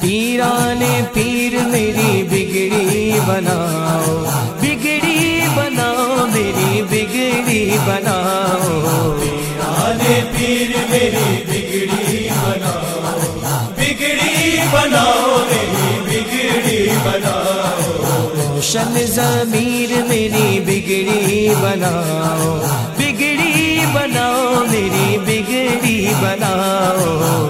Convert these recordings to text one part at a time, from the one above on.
پیرانے پیر میری بگڑی بناؤ بگڑی بناؤ میری بگڑی بناؤ۔ پیرانے پیر میری بگڑی بناؤ بگڑی بناؤ میری بگڑی بناؤ۔ روشن ضمیر میری بگڑی بناؤ بگڑی بناؤ میری بگڑی بناؤ۔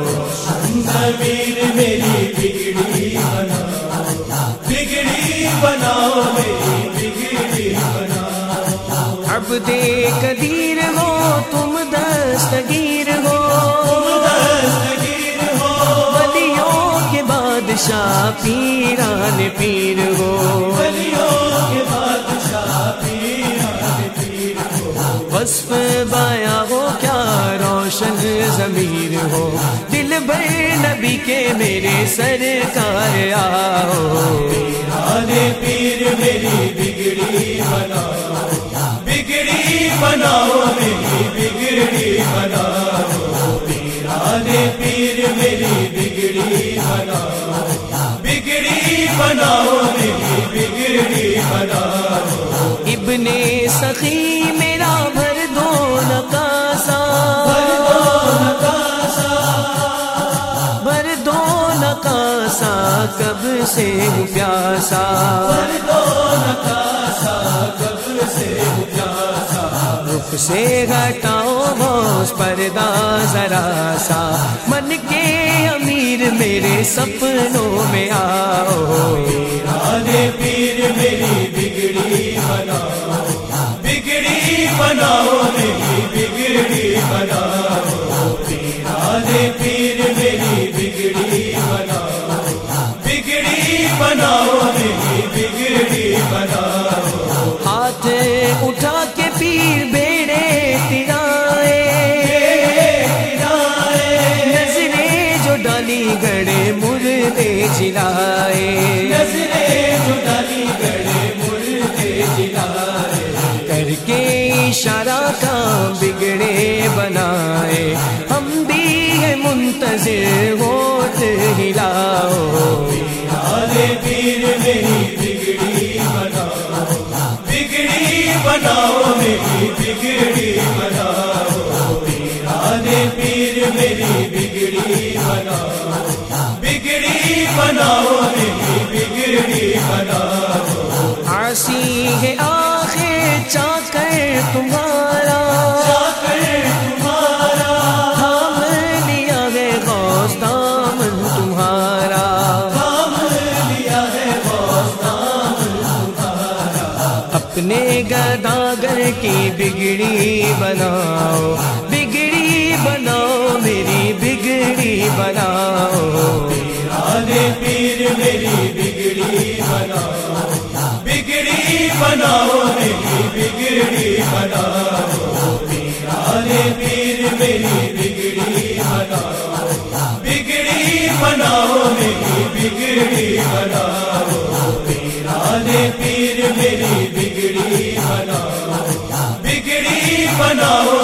دے قدیر ہو، تم دستگیر ہو ہو۔ ولیوں کے بادشاہ پیران پیر ہو۔ ہو وصف بایا ہو، کیا روشن ضمیر ہو۔ دل بھر نبی کے میرے سرکار آؤ۔ پیرانے پیر سے پیاسا۔ رخ سے ہٹاؤ موس پردہ ذرا سا۔ من کے امیر میرے سپنوں میں آ۔ پیر بیڑے ترائے نظریں جو ڈالی گڑے مردے جلائے نظریں جو ڈالی گڑے مردے جلائے۔ کر کے اشارہ کا بگڑے بنائے۔ ہم بھی ہیں منتظر ہوت ہلاؤ۔ پیرانے پیر میری بگڑی بناؤ بگڑی بناؤ۔ بگڑی بناؤ، پیر میری بگڑی بناؤ بگڑی بناؤ، میری بگڑی بناؤ۔ آسی ہے آخر چاکر تمہارا اپنے گداگر کی بگڑی بناؤ بگڑی بناؤ، میری بگڑی بناؤ۔ پیرانے پیر، میری بگڑی بناؤ۔ بگڑی بناؤ، میری بگڑی بناؤ۔ پیرانے پیر، میری بگڑی بناؤ۔ بگڑی بناؤ، میری بگڑی بناؤ۔ پیرانے پیر میری بگڑی بناؤ۔